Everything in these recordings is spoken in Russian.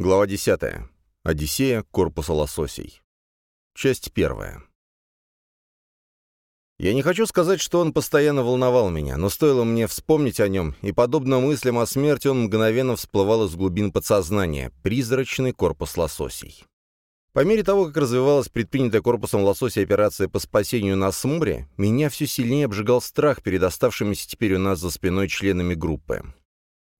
Глава 10. Одиссея корпуса лососей. Часть первая. Я не хочу сказать, что он постоянно волновал меня, но стоило мне вспомнить о нем, и, подобно мыслям о смерти, он мгновенно всплывал из глубин подсознания — призрачный корпус лососей. По мере того, как развивалась предпринятая корпусом лосося операция по спасению нас с моря, меня все сильнее обжигал страх перед оставшимися теперь у нас за спиной членами группы.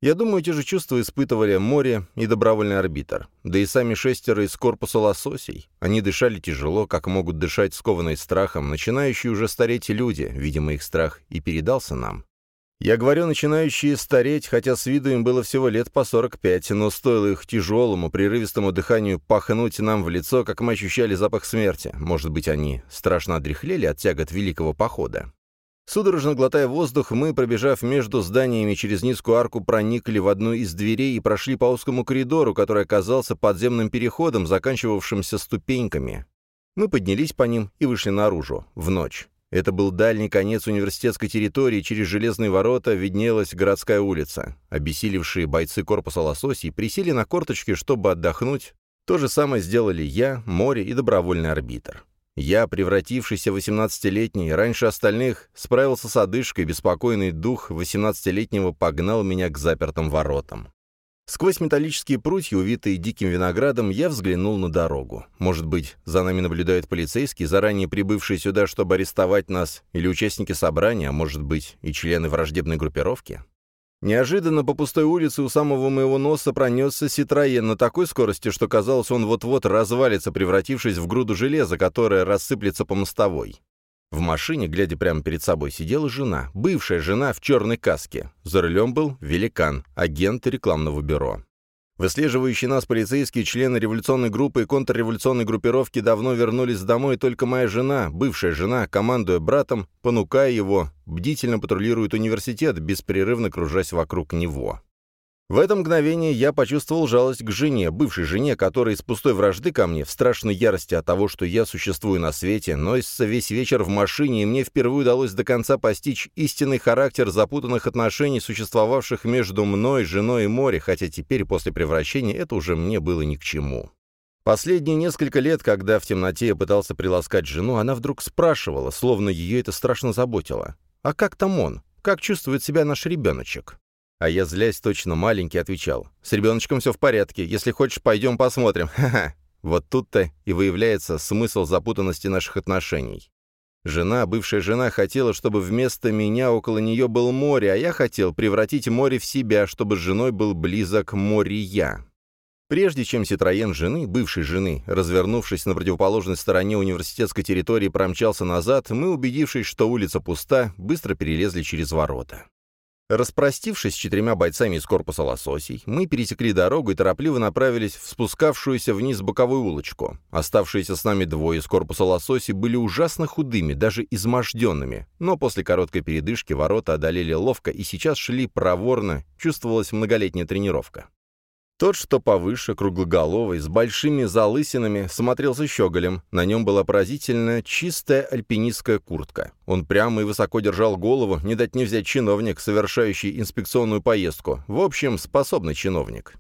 Я думаю, те же чувства испытывали море и добровольный арбитр. Да и сами шестеро из корпуса лососей. Они дышали тяжело, как могут дышать скованные страхом, начинающие уже стареть люди, видимо, их страх и передался нам. Я говорю, начинающие стареть, хотя с виду им было всего лет по 45, но стоило их тяжелому, прерывистому дыханию пахнуть нам в лицо, как мы ощущали запах смерти. Может быть, они страшно одряхлели от тягот великого похода. Судорожно глотая воздух, мы, пробежав между зданиями через низкую арку, проникли в одну из дверей и прошли по узкому коридору, который оказался подземным переходом, заканчивавшимся ступеньками. Мы поднялись по ним и вышли наружу, в ночь. Это был дальний конец университетской территории, через железные ворота виднелась городская улица. Обессилевшие бойцы корпуса лососей присели на корточки, чтобы отдохнуть. То же самое сделали я, море и добровольный арбитр. Я, превратившийся в 18-летний, раньше остальных, справился с одышкой, беспокойный дух 18-летнего погнал меня к запертым воротам. Сквозь металлические прутья, увитые диким виноградом, я взглянул на дорогу. Может быть, за нами наблюдают полицейские, заранее прибывшие сюда, чтобы арестовать нас, или участники собрания, а может быть, и члены враждебной группировки? Неожиданно по пустой улице у самого моего носа пронесся Ситроен на такой скорости, что казалось, он вот-вот развалится, превратившись в груду железа, которая рассыплется по мостовой. В машине, глядя прямо перед собой, сидела жена, бывшая жена в черной каске. За рулем был великан, агент рекламного бюро. Выслеживающие нас полицейские члены революционной группы и контрреволюционной группировки давно вернулись домой, только моя жена, бывшая жена, командуя братом, понукая его, бдительно патрулирует университет, беспрерывно кружась вокруг него. В это мгновение я почувствовал жалость к жене, бывшей жене, которая из пустой вражды ко мне, в страшной ярости от того, что я существую на свете, носится весь вечер в машине, и мне впервые удалось до конца постичь истинный характер запутанных отношений, существовавших между мной, женой и море, хотя теперь, после превращения, это уже мне было ни к чему. Последние несколько лет, когда в темноте я пытался приласкать жену, она вдруг спрашивала, словно ее это страшно заботило. «А как там он? Как чувствует себя наш ребеночек?» А я, злясь точно маленький, отвечал. «С ребеночком все в порядке. Если хочешь, пойдем посмотрим. Ха-ха». Вот тут-то и выявляется смысл запутанности наших отношений. Жена, бывшая жена, хотела, чтобы вместо меня около нее был море, а я хотел превратить море в себя, чтобы с женой был близок море я. Прежде чем Ситроен жены, бывшей жены, развернувшись на противоположной стороне университетской территории, промчался назад, мы, убедившись, что улица пуста, быстро перелезли через ворота. Распростившись с четырьмя бойцами из корпуса лососей, мы пересекли дорогу и торопливо направились в спускавшуюся вниз боковую улочку. Оставшиеся с нами двое из корпуса лососей были ужасно худыми, даже изможденными, но после короткой передышки ворота одолели ловко и сейчас шли проворно, чувствовалась многолетняя тренировка. Тот, что повыше, круглоголовый, с большими залысинами, смотрелся щеголем. На нем была поразительно чистая альпинистская куртка. Он прямо и высоко держал голову, не дать не взять чиновник, совершающий инспекционную поездку. В общем, способный чиновник.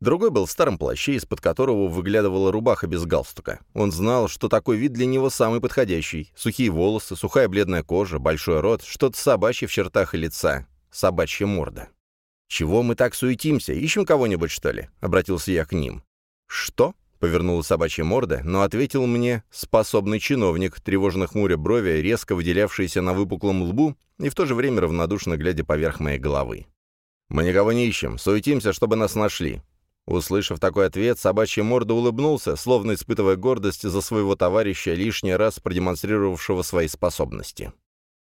Другой был в старом плаще, из-под которого выглядывала рубаха без галстука. Он знал, что такой вид для него самый подходящий. Сухие волосы, сухая бледная кожа, большой рот, что-то собачье в чертах и лица. Собачья морда. «Чего мы так суетимся? Ищем кого-нибудь, что ли?» — обратился я к ним. «Что?» — повернула собачья морда, но ответил мне способный чиновник, тревожно хмуря брови, резко выделявшийся на выпуклом лбу и в то же время равнодушно глядя поверх моей головы. «Мы никого не ищем, суетимся, чтобы нас нашли». Услышав такой ответ, собачья морда улыбнулся, словно испытывая гордость за своего товарища, лишний раз продемонстрировавшего свои способности.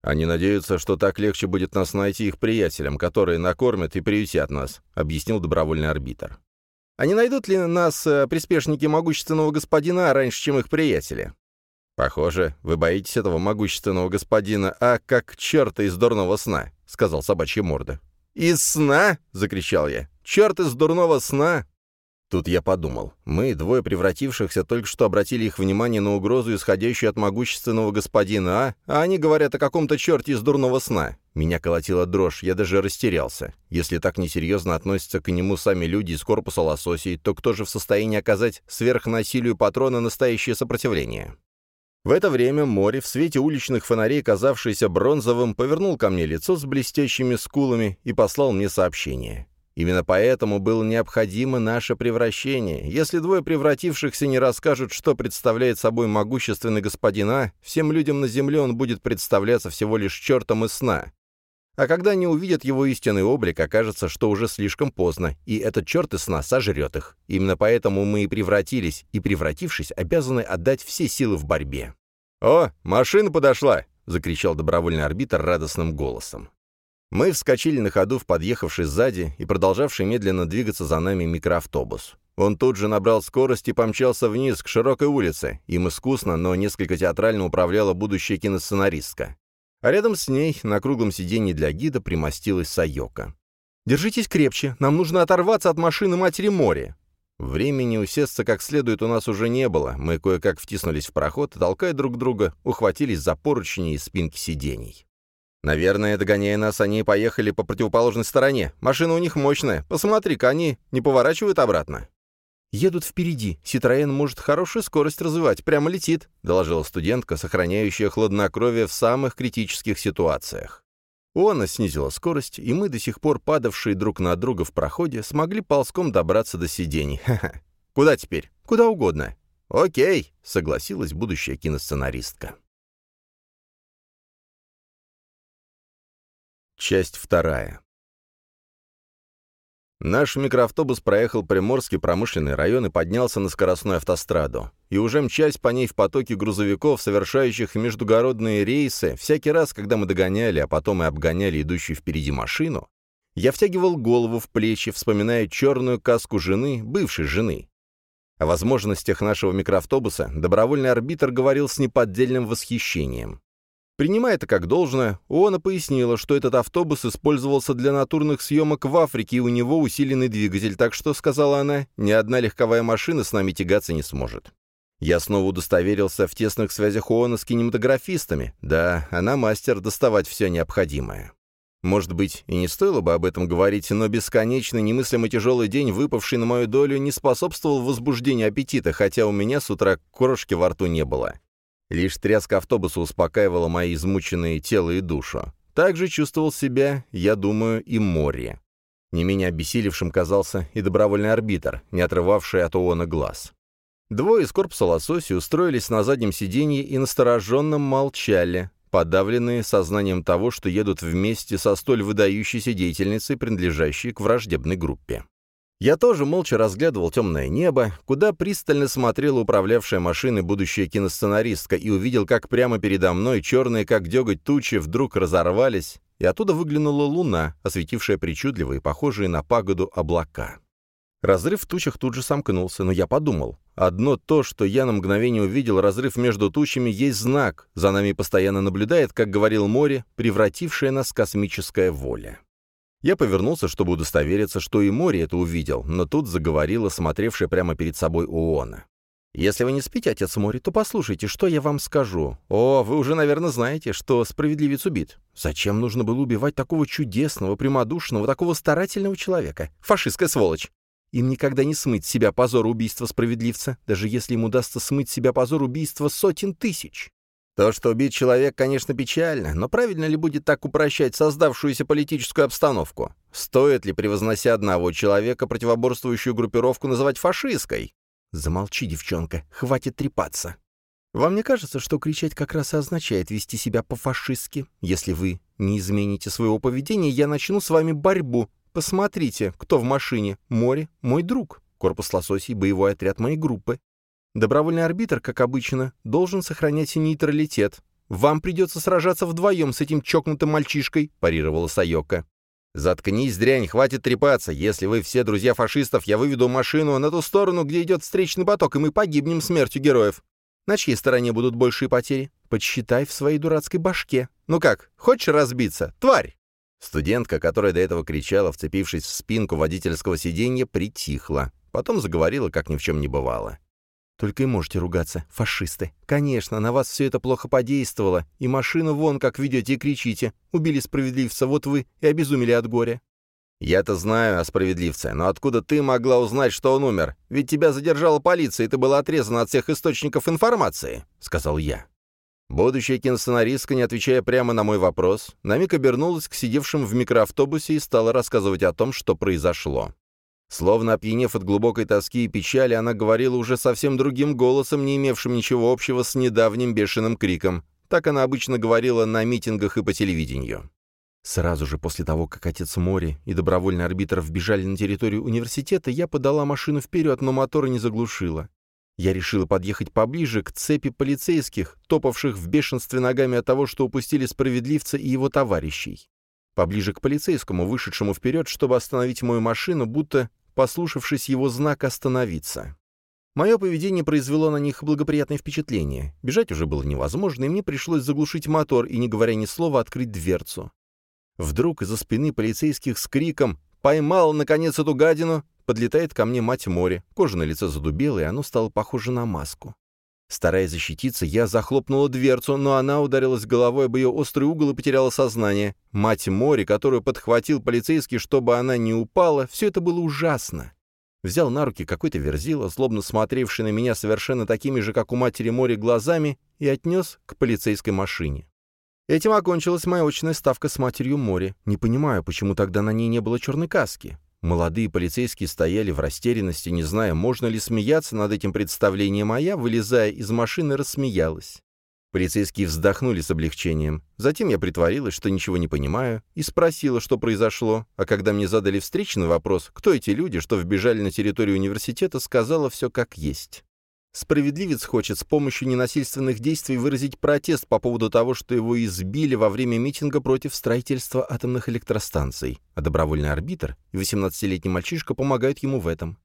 «Они надеются, что так легче будет нас найти их приятелям, которые накормят и приютят нас», — объяснил добровольный арбитр. «А не найдут ли нас э, приспешники могущественного господина раньше, чем их приятели?» «Похоже, вы боитесь этого могущественного господина, а как черта из дурного сна», — сказал собачья морда. «Из сна?» — закричал я. «Черт из дурного сна!» Тут я подумал. Мы, двое превратившихся, только что обратили их внимание на угрозу, исходящую от могущественного господина А, а они говорят о каком-то черте из дурного сна. Меня колотила дрожь, я даже растерялся. Если так несерьезно относятся к нему сами люди из корпуса лососей, то кто же в состоянии оказать сверхнасилию патрона настоящее сопротивление? В это время море, в свете уличных фонарей, казавшееся бронзовым, повернул ко мне лицо с блестящими скулами и послал мне сообщение. Именно поэтому было необходимо наше превращение. Если двое превратившихся не расскажут, что представляет собой могущественный господин А, всем людям на земле он будет представляться всего лишь чертом из сна. А когда они увидят его истинный облик, окажется, что уже слишком поздно, и этот черт из сна сожрет их. Именно поэтому мы и превратились, и, превратившись, обязаны отдать все силы в борьбе. «О, машина подошла!» — закричал добровольный арбитр радостным голосом. Мы вскочили на ходу в подъехавший сзади и продолжавший медленно двигаться за нами микроавтобус. Он тут же набрал скорость и помчался вниз, к широкой улице. Им искусно, но несколько театрально управляла будущая киносценаристка. А рядом с ней, на круглом сиденье для гида, примостилась Сайока. «Держитесь крепче, нам нужно оторваться от машины Матери Моря». Времени усесться как следует у нас уже не было. Мы кое-как втиснулись в проход толкая друг друга, ухватились за поручни и спинки сидений. Наверное, догоняя нас, они поехали по противоположной стороне. Машина у них мощная. Посмотри-ка, они не поворачивают обратно. «Едут впереди. Ситроен может хорошую скорость развивать. Прямо летит», — доложила студентка, сохраняющая хладнокровие в самых критических ситуациях. Она снизила скорость, и мы, до сих пор падавшие друг на друга в проходе, смогли ползком добраться до сидений. Ха-ха. Куда теперь? Куда угодно. «Окей», — согласилась будущая киносценаристка. Часть вторая. Наш микроавтобус проехал Приморский промышленный район и поднялся на скоростную автостраду. И уже мчась по ней в потоке грузовиков, совершающих междугородные рейсы, всякий раз, когда мы догоняли, а потом и обгоняли идущую впереди машину, я втягивал голову в плечи, вспоминая черную каску жены, бывшей жены. О возможностях нашего микроавтобуса добровольный арбитр говорил с неподдельным восхищением. Принимая это как должное, ООН пояснила, что этот автобус использовался для натурных съемок в Африке, и у него усиленный двигатель, так что, сказала она, ни одна легковая машина с нами тягаться не сможет. Я снова удостоверился в тесных связях ООН с кинематографистами. Да, она мастер доставать все необходимое. Может быть, и не стоило бы об этом говорить, но бесконечный, немыслимо тяжелый день, выпавший на мою долю, не способствовал возбуждению аппетита, хотя у меня с утра крошки во рту не было. Лишь тряска автобуса успокаивала мои измученные тело и душу. Так же чувствовал себя, я думаю, и море. Не менее обессилевшим казался и добровольный арбитр, не отрывавший от ООНа глаз. Двое из корпуса лососи устроились на заднем сиденье и настороженно молчали, подавленные сознанием того, что едут вместе со столь выдающейся деятельницей, принадлежащей к враждебной группе. Я тоже молча разглядывал темное небо, куда пристально смотрела управлявшая машиной будущая киносценаристка, и увидел, как прямо передо мной черные, как деготь тучи, вдруг разорвались, и оттуда выглянула луна, осветившая причудливые, похожие на пагоду облака. Разрыв в тучах тут же сомкнулся, но я подумал. Одно то, что я на мгновение увидел разрыв между тучами, есть знак. За нами постоянно наблюдает, как говорил море, превратившее нас космическая воля. Я повернулся, чтобы удостовериться, что и море это увидел, но тут заговорила смотревшая прямо перед собой Уона. «Если вы не спите, отец море, то послушайте, что я вам скажу. О, вы уже, наверное, знаете, что справедливец убит. Зачем нужно было убивать такого чудесного, прямодушного, такого старательного человека? Фашистская сволочь! Им никогда не смыть себя позор убийства справедливца, даже если им удастся смыть себя позор убийства сотен тысяч. То, что убит человек, конечно, печально, но правильно ли будет так упрощать создавшуюся политическую обстановку? Стоит ли, превознося одного человека, противоборствующую группировку называть фашистской? Замолчи, девчонка, хватит трепаться. Вам не кажется, что кричать как раз и означает вести себя по-фашистски? Если вы не измените своего поведения, я начну с вами борьбу. Посмотрите, кто в машине. Море — мой друг. Корпус лососей — боевой отряд моей группы. Добровольный арбитр, как обычно, должен сохранять нейтралитет. Вам придется сражаться вдвоем с этим чокнутым мальчишкой», — парировала Сайока. «Заткнись, дрянь, хватит трепаться. Если вы все друзья фашистов, я выведу машину на ту сторону, где идет встречный поток, и мы погибнем смертью героев. На чьей стороне будут большие потери? Подсчитай в своей дурацкой башке. Ну как, хочешь разбиться? Тварь!» Студентка, которая до этого кричала, вцепившись в спинку водительского сиденья, притихла. потом заговорила, как ни в чем не бывало. «Только и можете ругаться, фашисты. Конечно, на вас все это плохо подействовало, и машину вон как ведете и кричите. Убили справедливца, вот вы и обезумели от горя». «Я-то знаю о справедливце, но откуда ты могла узнать, что он умер? Ведь тебя задержала полиция, и ты была отрезана от всех источников информации», — сказал я. Будущая киносценаристка, не отвечая прямо на мой вопрос, на миг обернулась к сидевшим в микроавтобусе и стала рассказывать о том, что произошло. Словно опьянев от глубокой тоски и печали, она говорила уже совсем другим голосом, не имевшим ничего общего с недавним бешеным криком. Так она обычно говорила на митингах и по телевидению. Сразу же после того, как отец Мори и добровольный арбитр вбежали на территорию университета, я подала машину вперед, но мотора не заглушила. Я решила подъехать поближе к цепи полицейских, топавших в бешенстве ногами от того, что упустили справедливца и его товарищей. Поближе к полицейскому, вышедшему вперед, чтобы остановить мою машину, будто послушавшись его знак «Остановиться». Мое поведение произвело на них благоприятное впечатление. Бежать уже было невозможно, и мне пришлось заглушить мотор и, не говоря ни слова, открыть дверцу. Вдруг из-за спины полицейских с криком «Поймал, наконец, эту гадину!» Подлетает ко мне мать море, кожа на лице задубела, и оно стало похоже на маску. Стараясь защититься, я захлопнула дверцу, но она ударилась головой об ее острый угол и потеряла сознание. Мать море, которую подхватил полицейский, чтобы она не упала, все это было ужасно. Взял на руки какой-то верзила, злобно смотревший на меня совершенно такими же, как у матери море, глазами, и отнес к полицейской машине. Этим окончилась моя очная ставка с матерью море. Не понимаю, почему тогда на ней не было черной каски. Молодые полицейские стояли в растерянности, не зная, можно ли смеяться над этим представлением, а я, вылезая из машины, рассмеялась. Полицейские вздохнули с облегчением. Затем я притворилась, что ничего не понимаю, и спросила, что произошло, а когда мне задали встречный вопрос, кто эти люди, что вбежали на территорию университета, сказала все как есть. Справедливец хочет с помощью ненасильственных действий выразить протест по поводу того, что его избили во время митинга против строительства атомных электростанций, а добровольный арбитр и 18-летний мальчишка помогают ему в этом.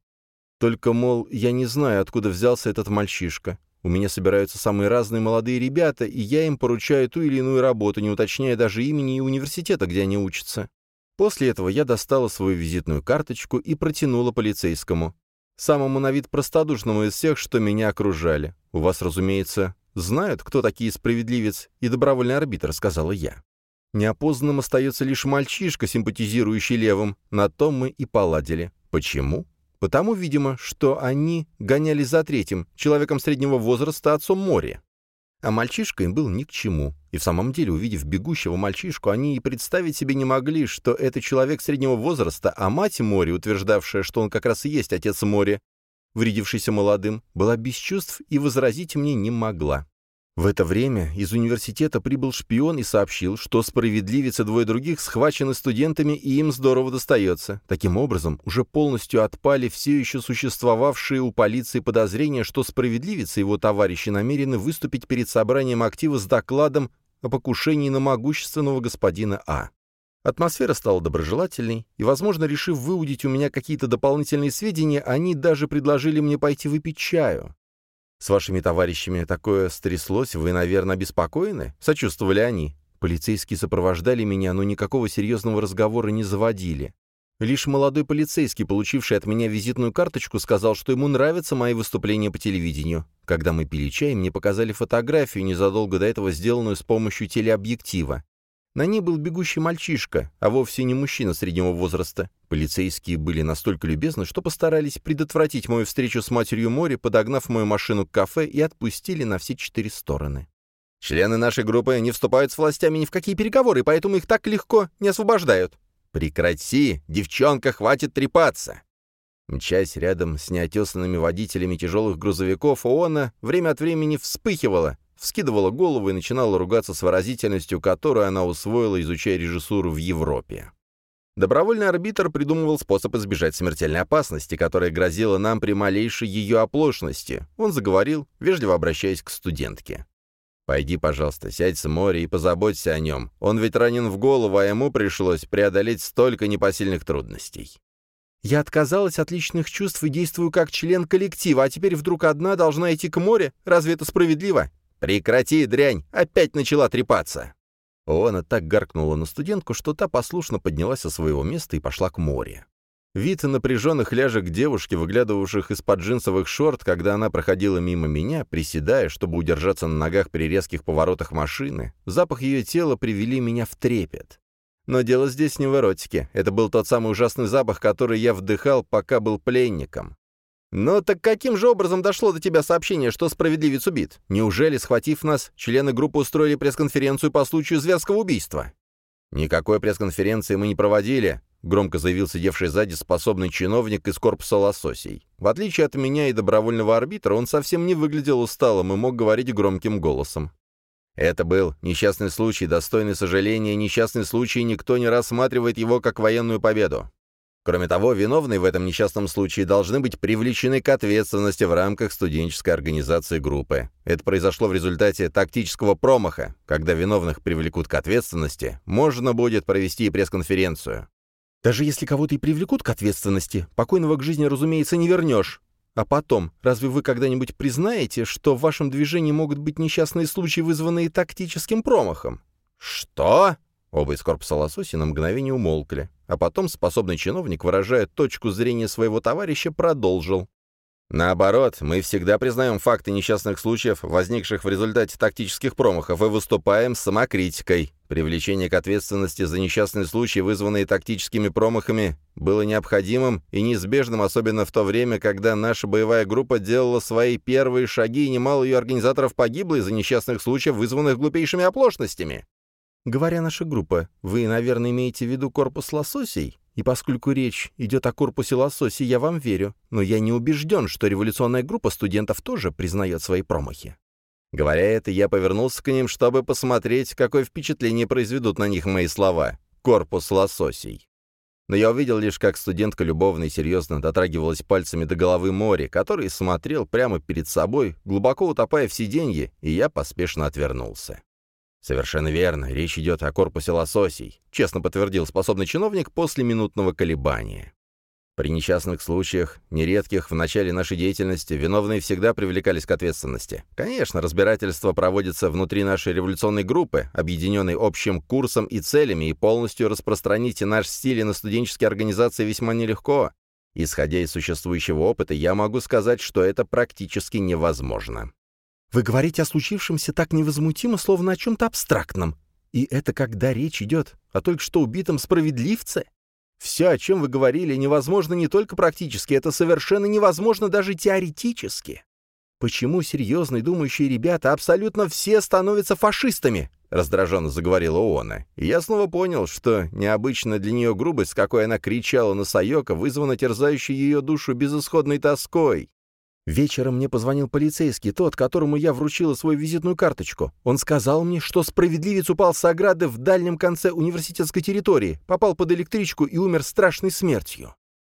Только, мол, я не знаю, откуда взялся этот мальчишка. У меня собираются самые разные молодые ребята, и я им поручаю ту или иную работу, не уточняя даже имени и университета, где они учатся. После этого я достала свою визитную карточку и протянула полицейскому самому на вид простодушному из всех, что меня окружали. У вас, разумеется, знают, кто такие справедливец и добровольный арбитр, сказала я. Неопознанным остается лишь мальчишка, симпатизирующий левым. На том мы и поладили. Почему? Потому, видимо, что они гоняли за третьим, человеком среднего возраста, отцом моря. А мальчишка им был ни к чему. И в самом деле, увидев бегущего мальчишку, они и представить себе не могли, что это человек среднего возраста, а мать Мори, утверждавшая, что он как раз и есть отец Мори, вредившийся молодым, была без чувств и возразить мне не могла. В это время из университета прибыл шпион и сообщил, что справедливец и двое других схвачены студентами и им здорово достается. Таким образом, уже полностью отпали все еще существовавшие у полиции подозрения, что справедливец и его товарищи намерены выступить перед собранием актива с докладом о покушении на могущественного господина А. Атмосфера стала доброжелательной, и, возможно, решив выудить у меня какие-то дополнительные сведения, они даже предложили мне пойти выпить чаю. «С вашими товарищами такое стряслось, вы, наверное, обеспокоены?» — сочувствовали они. Полицейские сопровождали меня, но никакого серьезного разговора не заводили. Лишь молодой полицейский, получивший от меня визитную карточку, сказал, что ему нравятся мои выступления по телевидению. Когда мы пили чай, мне показали фотографию, незадолго до этого сделанную с помощью телеобъектива. На ней был бегущий мальчишка, а вовсе не мужчина среднего возраста. Полицейские были настолько любезны, что постарались предотвратить мою встречу с матерью моря, подогнав мою машину к кафе и отпустили на все четыре стороны. Члены нашей группы не вступают с властями ни в какие переговоры, поэтому их так легко не освобождают. Прекрати, девчонка, хватит трепаться. Мчась рядом с неотесанными водителями тяжелых грузовиков, Оона время от времени вспыхивала, вскидывала голову и начинала ругаться с выразительностью, которую она усвоила, изучая режиссуру в Европе. Добровольный арбитр придумывал способ избежать смертельной опасности, которая грозила нам при малейшей ее оплошности. Он заговорил, вежливо обращаясь к студентке. «Пойди, пожалуйста, сядь с моря и позаботься о нем. Он ведь ранен в голову, а ему пришлось преодолеть столько непосильных трудностей». «Я отказалась от личных чувств и действую как член коллектива, а теперь вдруг одна должна идти к морю? Разве это справедливо?» «Прекрати, дрянь! Опять начала трепаться!» Оана так гаркнула на студентку, что та послушно поднялась со своего места и пошла к морю. Вид напряженных ляжек девушки, выглядывавших из-под джинсовых шорт, когда она проходила мимо меня, приседая, чтобы удержаться на ногах при резких поворотах машины, запах ее тела привели меня в трепет. Но дело здесь не в эротике. Это был тот самый ужасный запах, который я вдыхал, пока был пленником. «Но так каким же образом дошло до тебя сообщение, что справедливец убит? Неужели, схватив нас, члены группы устроили пресс-конференцию по случаю зверского убийства?» «Никакой пресс-конференции мы не проводили. — громко заявил сидевший сзади способный чиновник из корпуса лососей. В отличие от меня и добровольного арбитра, он совсем не выглядел усталым и мог говорить громким голосом. Это был несчастный случай, достойный сожаления, несчастный случай, никто не рассматривает его как военную победу. Кроме того, виновные в этом несчастном случае должны быть привлечены к ответственности в рамках студенческой организации группы. Это произошло в результате тактического промаха. Когда виновных привлекут к ответственности, можно будет провести пресс-конференцию. Даже если кого-то и привлекут к ответственности, покойного к жизни, разумеется, не вернешь. А потом, разве вы когда-нибудь признаете, что в вашем движении могут быть несчастные случаи, вызванные тактическим промахом? Что? Оба из корпуса лососи на мгновение умолкли, а потом способный чиновник, выражая точку зрения своего товарища, продолжил. Наоборот, мы всегда признаем факты несчастных случаев, возникших в результате тактических промахов, и выступаем с самокритикой. Привлечение к ответственности за несчастные случаи, вызванные тактическими промахами, было необходимым и неизбежным, особенно в то время, когда наша боевая группа делала свои первые шаги, и немало ее организаторов погибло из-за несчастных случаев, вызванных глупейшими оплошностями. Говоря «наша группа», вы, наверное, имеете в виду корпус лососей? И поскольку речь идет о корпусе лососи, я вам верю, но я не убежден, что революционная группа студентов тоже признает свои промахи. Говоря это, я повернулся к ним, чтобы посмотреть, какое впечатление произведут на них мои слова. Корпус лососей. Но я увидел лишь, как студентка любовно и серьезно дотрагивалась пальцами до головы Мори, который смотрел прямо перед собой, глубоко утопая в сиденье, и я поспешно отвернулся. «Совершенно верно, речь идет о корпусе лососей», — честно подтвердил способный чиновник после минутного колебания. При несчастных случаях, нередких в начале нашей деятельности, виновные всегда привлекались к ответственности. Конечно, разбирательство проводится внутри нашей революционной группы, объединенной общим курсом и целями, и полностью распространить наш стиль на студенческие организации весьма нелегко. Исходя из существующего опыта, я могу сказать, что это практически невозможно. Вы говорите о случившемся так невозмутимо, словно о чем-то абстрактном. И это когда речь идет о только что убитом справедливце? Все, о чем вы говорили, невозможно не только практически, это совершенно невозможно даже теоретически. Почему серьезные думающие ребята абсолютно все становятся фашистами? Раздраженно заговорила Оона. И я снова понял, что необычно для нее грубость, с какой она кричала на Сайока, вызвана терзающей ее душу безысходной тоской. Вечером мне позвонил полицейский, тот, которому я вручила свою визитную карточку. Он сказал мне, что справедливец упал с ограды в дальнем конце университетской территории, попал под электричку и умер страшной смертью.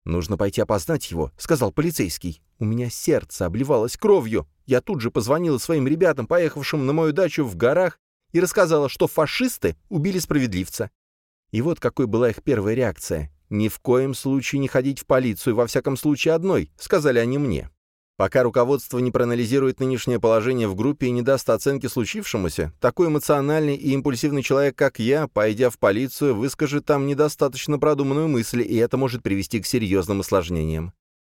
«Нужно пойти опознать его», — сказал полицейский. У меня сердце обливалось кровью. Я тут же позвонила своим ребятам, поехавшим на мою дачу в горах, и рассказала, что фашисты убили справедливца. И вот какой была их первая реакция. «Ни в коем случае не ходить в полицию, во всяком случае одной», — сказали они мне. Пока руководство не проанализирует нынешнее положение в группе и не даст оценки случившемуся, такой эмоциональный и импульсивный человек, как я, пойдя в полицию, выскажет там недостаточно продуманную мысль, и это может привести к серьезным осложнениям.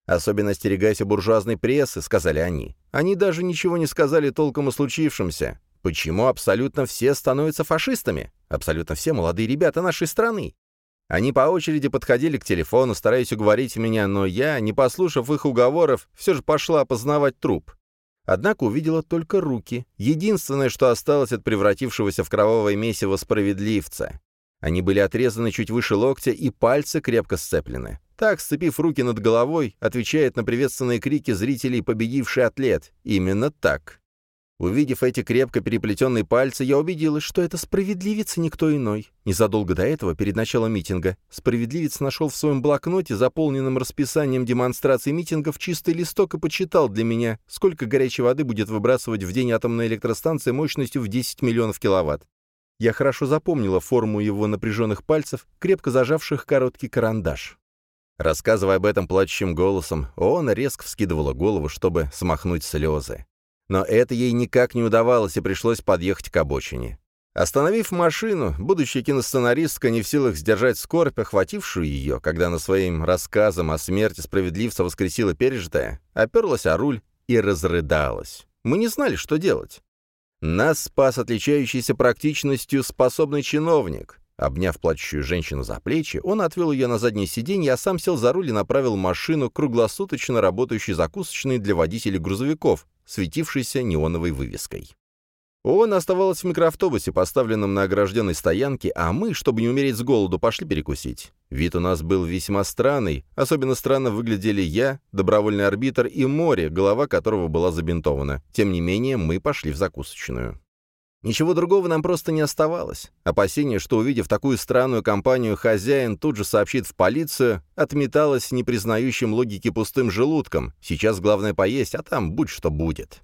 «Особенно остерегайся буржуазной прессы», — сказали они. Они даже ничего не сказали толком о случившемся. Почему абсолютно все становятся фашистами? Абсолютно все молодые ребята нашей страны. Они по очереди подходили к телефону, стараясь уговорить меня, но я, не послушав их уговоров, все же пошла опознавать труп. Однако увидела только руки, единственное, что осталось от превратившегося в кровавое месиво справедливца. Они были отрезаны чуть выше локтя, и пальцы крепко сцеплены. Так, сцепив руки над головой, отвечает на приветственные крики зрителей победивший атлет. Именно так. Увидев эти крепко переплетенные пальцы, я убедилась, что это справедливец и никто иной. Незадолго до этого, перед началом митинга, справедливец нашел в своем блокноте, заполненном расписанием демонстраций митингов, чистый листок и почитал для меня, сколько горячей воды будет выбрасывать в день атомная электростанция мощностью в 10 миллионов киловатт. Я хорошо запомнила форму его напряженных пальцев, крепко зажавших короткий карандаш. Рассказывая об этом плачущим голосом, он резко вскидывала голову, чтобы смахнуть слезы. Но это ей никак не удавалось, и пришлось подъехать к обочине. Остановив машину, будущая киносценаристка не в силах сдержать скорбь, охватившую ее, когда она своим рассказом о смерти справедливца воскресила пережитое, оперлась о руль и разрыдалась. Мы не знали, что делать. Нас спас отличающийся практичностью способный чиновник. Обняв плачущую женщину за плечи, он отвел ее на заднее сиденье, а сам сел за руль и направил машину к круглосуточно работающей закусочной для водителей грузовиков, светившейся неоновой вывеской. Он оставался в микроавтобусе, поставленном на огражденной стоянке, а мы, чтобы не умереть с голоду, пошли перекусить. Вид у нас был весьма странный, особенно странно выглядели я, добровольный арбитр и море, голова которого была забинтована. Тем не менее, мы пошли в закусочную. Ничего другого нам просто не оставалось. Опасение, что, увидев такую странную компанию, хозяин тут же сообщит в полицию, отметалось непризнающим логики пустым желудком. Сейчас главное поесть, а там будь что будет.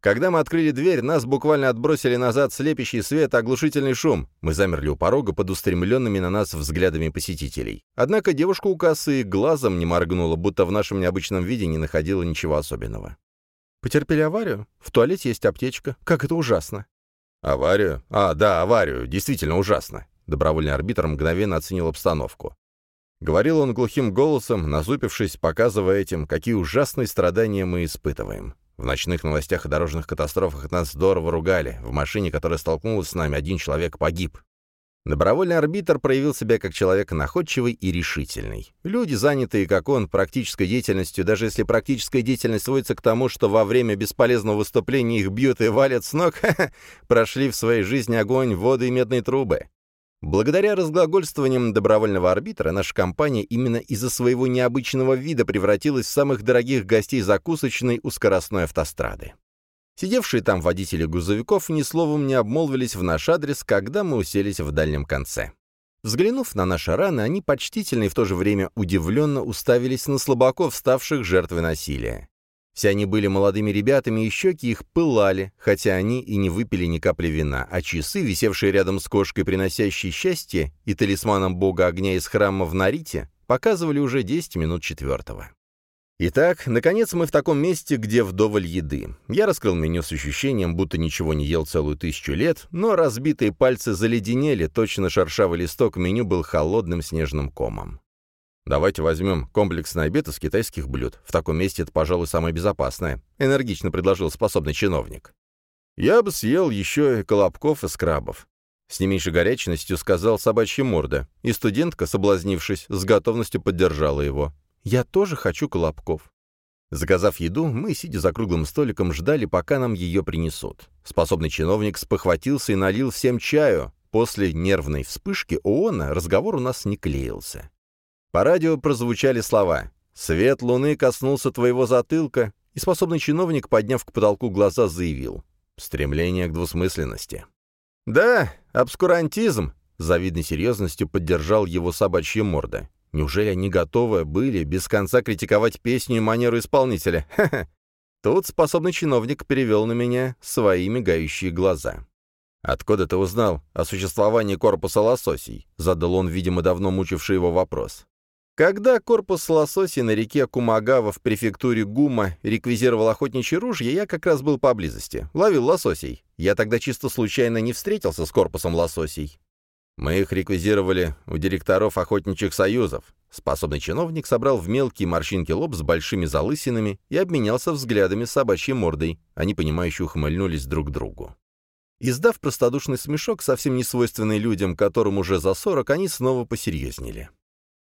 Когда мы открыли дверь, нас буквально отбросили назад слепящий свет оглушительный шум. Мы замерли у порога под устремленными на нас взглядами посетителей. Однако девушка у кассы глазом не моргнула, будто в нашем необычном виде не находила ничего особенного. «Потерпели аварию? В туалете есть аптечка. Как это ужасно!» «Аварию? А, да, аварию. Действительно ужасно!» Добровольный арбитр мгновенно оценил обстановку. Говорил он глухим голосом, назупившись, показывая этим, какие ужасные страдания мы испытываем. В ночных новостях о дорожных катастрофах нас здорово ругали. В машине, которая столкнулась с нами, один человек погиб. Добровольный арбитр проявил себя как человек находчивый и решительный. Люди, занятые, как он, практической деятельностью, даже если практическая деятельность сводится к тому, что во время бесполезного выступления их бьют и валят с ног, прошли в своей жизни огонь, воды и медные трубы. Благодаря разглагольствованиям добровольного арбитра наша компания именно из-за своего необычного вида превратилась в самых дорогих гостей закусочной у скоростной автострады. Сидевшие там водители грузовиков ни словом не обмолвились в наш адрес, когда мы уселись в дальнем конце. Взглянув на наши раны, они почтительно и в то же время удивленно уставились на слабаков, ставших жертвой насилия. Все они были молодыми ребятами, и щеки их пылали, хотя они и не выпили ни капли вина, а часы, висевшие рядом с кошкой, приносящей счастье, и талисманом бога огня из храма в Нарите, показывали уже 10 минут четвертого. Итак, наконец мы в таком месте, где вдоволь еды. Я раскрыл меню с ощущением, будто ничего не ел целую тысячу лет, но разбитые пальцы заледенели, точно шершавый листок меню был холодным снежным комом. «Давайте возьмем комплексный обед из китайских блюд. В таком месте это, пожалуй, самое безопасное», — энергично предложил способный чиновник. «Я бы съел еще и колобков и скрабов». С не меньшей горячностью сказал собачья морда, и студентка, соблазнившись, с готовностью поддержала его. «Я тоже хочу колобков». Заказав еду, мы, сидя за круглым столиком, ждали, пока нам ее принесут. Способный чиновник спохватился и налил всем чаю. После нервной вспышки ООНа разговор у нас не клеился. По радио прозвучали слова «Свет луны коснулся твоего затылка», и способный чиновник, подняв к потолку глаза, заявил «Стремление к двусмысленности». «Да, обскурантизм», — завидной серьезностью поддержал его собачья морда. «Неужели они готовы были без конца критиковать песню и манеру исполнителя? Ха-ха!» Тут способный чиновник перевел на меня свои мигающие глаза. «Откуда ты узнал о существовании корпуса лососей?» — задал он, видимо, давно мучивший его вопрос. Когда корпус лососи на реке Кумагава в префектуре Гума реквизировал охотничье ружье, я как раз был поблизости. Ловил лососей. Я тогда чисто случайно не встретился с корпусом лососей. Мы их реквизировали у директоров охотничьих союзов. Способный чиновник собрал в мелкие морщинки лоб с большими залысинами и обменялся взглядами с собачьей мордой. Они, понимающе ухмыльнулись друг другу. Издав простодушный смешок, совсем не свойственный людям, которым уже за сорок, они снова посерьезнели.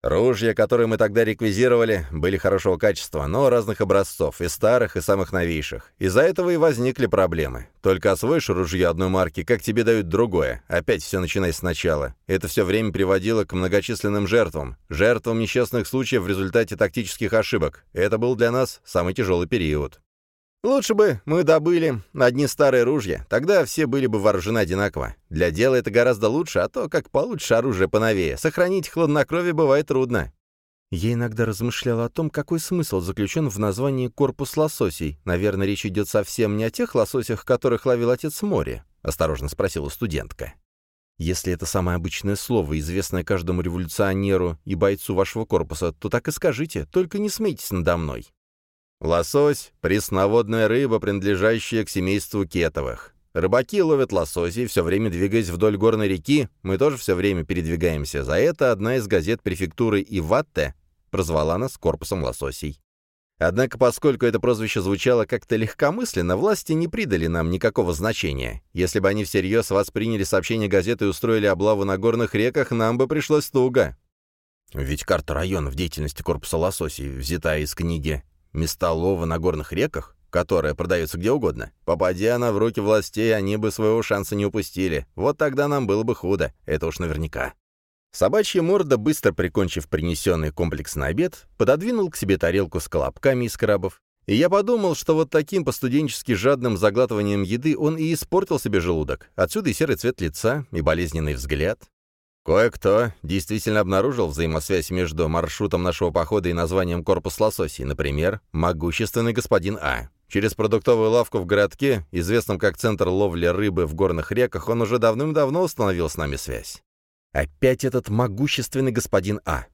Ружья, которые мы тогда реквизировали, были хорошего качества, но разных образцов, и старых, и самых новейших. Из-за этого и возникли проблемы. Только освоишь ружье одной марки, как тебе дают другое. Опять все начинай сначала. Это все время приводило к многочисленным жертвам. Жертвам несчастных случаев в результате тактических ошибок. Это был для нас самый тяжелый период. Лучше бы мы добыли одни старые ружья, тогда все были бы вооружены одинаково. Для дела это гораздо лучше, а то, как получишь оружие поновее, сохранить хладнокровие бывает трудно. Я иногда размышлял о том, какой смысл заключен в названии «корпус лососей». Наверное, речь идет совсем не о тех лососях, которых ловил отец море, — осторожно спросила студентка. Если это самое обычное слово, известное каждому революционеру и бойцу вашего корпуса, то так и скажите, только не смейтесь надо мной. Лосось — пресноводная рыба, принадлежащая к семейству кетовых. Рыбаки ловят лососей, все время двигаясь вдоль горной реки, мы тоже все время передвигаемся. За это одна из газет префектуры Иватте прозвала нас корпусом лососей. Однако, поскольку это прозвище звучало как-то легкомысленно, власти не придали нам никакого значения. Если бы они всерьез восприняли сообщение газеты и устроили облаву на горных реках, нам бы пришлось туго. Ведь карта района в деятельности корпуса лососей взята из книги «Места лова на горных реках», которая продается где угодно. Попадя она в руки властей, они бы своего шанса не упустили. Вот тогда нам было бы худо, это уж наверняка. Собачья морда, быстро прикончив принесенный комплексный обед, пододвинул к себе тарелку с колобками из крабов, и я подумал, что вот таким постуденчески жадным заглатыванием еды он и испортил себе желудок. Отсюда и серый цвет лица, и болезненный взгляд. Кое-кто действительно обнаружил взаимосвязь между маршрутом нашего похода и названием «Корпус лососей», например, «Могущественный господин А». Через продуктовую лавку в городке, известном как центр ловли рыбы в горных реках, он уже давным-давно установил с нами связь. Опять этот могущественный господин А.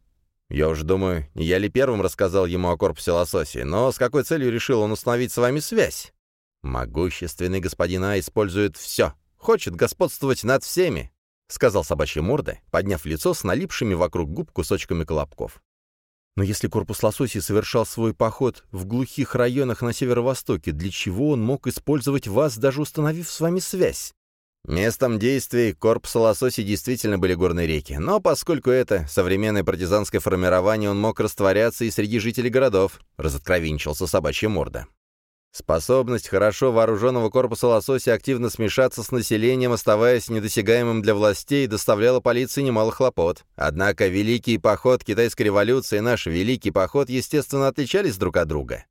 Я уж думаю, не я ли первым рассказал ему о корпусе лососи, но с какой целью решил он установить с вами связь? Могущественный господин А использует все, хочет господствовать над всеми, сказал собачья морда, подняв лицо с налипшими вокруг губ кусочками колобков. Но если корпус лососи совершал свой поход в глухих районах на северо-востоке, для чего он мог использовать вас, даже установив с вами связь? Местом действий корпуса лососи действительно были горные реки, но поскольку это современное партизанское формирование, он мог растворяться и среди жителей городов, разоткровенчился собачья морда. Способность хорошо вооруженного корпуса лососи активно смешаться с населением, оставаясь недосягаемым для властей, доставляла полиции немало хлопот. Однако Великий поход китайской революции и наш Великий поход, естественно, отличались друг от друга.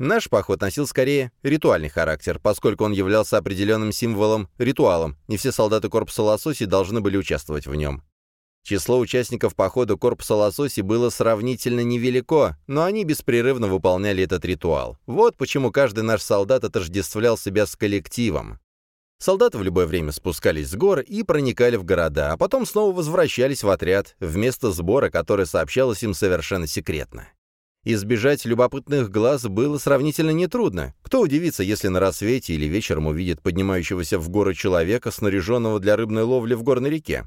Наш поход носил скорее ритуальный характер, поскольку он являлся определенным символом, ритуалом, не все солдаты корпуса лососи должны были участвовать в нем. Число участников похода корпуса лососи было сравнительно невелико, но они беспрерывно выполняли этот ритуал. Вот почему каждый наш солдат отождествлял себя с коллективом. Солдаты в любое время спускались с гор и проникали в города, а потом снова возвращались в отряд, вместо сбора, который сообщалось им совершенно секретно. Избежать любопытных глаз было сравнительно нетрудно. Кто удивится, если на рассвете или вечером увидит поднимающегося в горы человека, снаряженного для рыбной ловли в горной реке?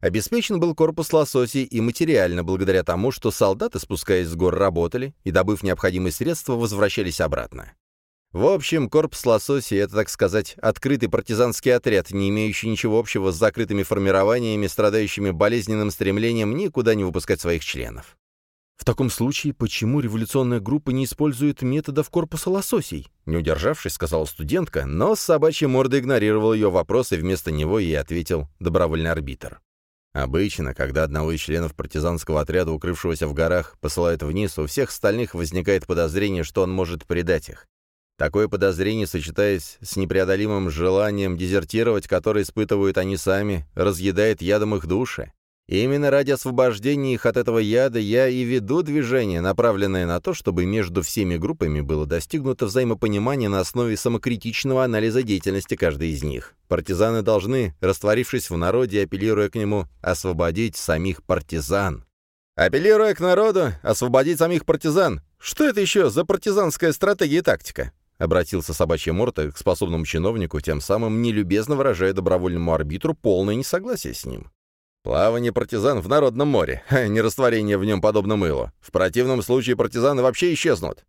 Обеспечен был корпус лососей и материально, благодаря тому, что солдаты, спускаясь с гор, работали и, добыв необходимые средства, возвращались обратно. В общем, корпус лососей — это, так сказать, открытый партизанский отряд, не имеющий ничего общего с закрытыми формированиями, страдающими болезненным стремлением никуда не выпускать своих членов. В таком случае, почему революционная группа не использует методов корпуса лососей? Не удержавшись, сказала студентка, но собачья морда игнорировал ее вопрос, и вместо него ей ответил добровольный арбитр. Обычно, когда одного из членов партизанского отряда, укрывшегося в горах, посылают вниз, у всех остальных возникает подозрение, что он может предать их. Такое подозрение, сочетаясь с непреодолимым желанием дезертировать, которое испытывают они сами, разъедает ядом их души. И именно ради освобождения их от этого яда я и веду движение, направленное на то, чтобы между всеми группами было достигнуто взаимопонимание на основе самокритичного анализа деятельности каждой из них. Партизаны должны, растворившись в народе, апеллируя к нему, освободить самих партизан. Апеллируя к народу, освободить самих партизан. Что это еще за партизанская стратегия и тактика? Обратился собачья морта к способному чиновнику, тем самым нелюбезно выражая добровольному арбитру полное несогласие с ним. Плавание партизан в народном море, а не растворение в нем подобно мылу. В противном случае партизаны вообще исчезнут.